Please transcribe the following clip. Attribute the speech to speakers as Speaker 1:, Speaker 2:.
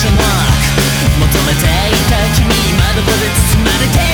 Speaker 1: じゃなく求めていた君今どこで包まれて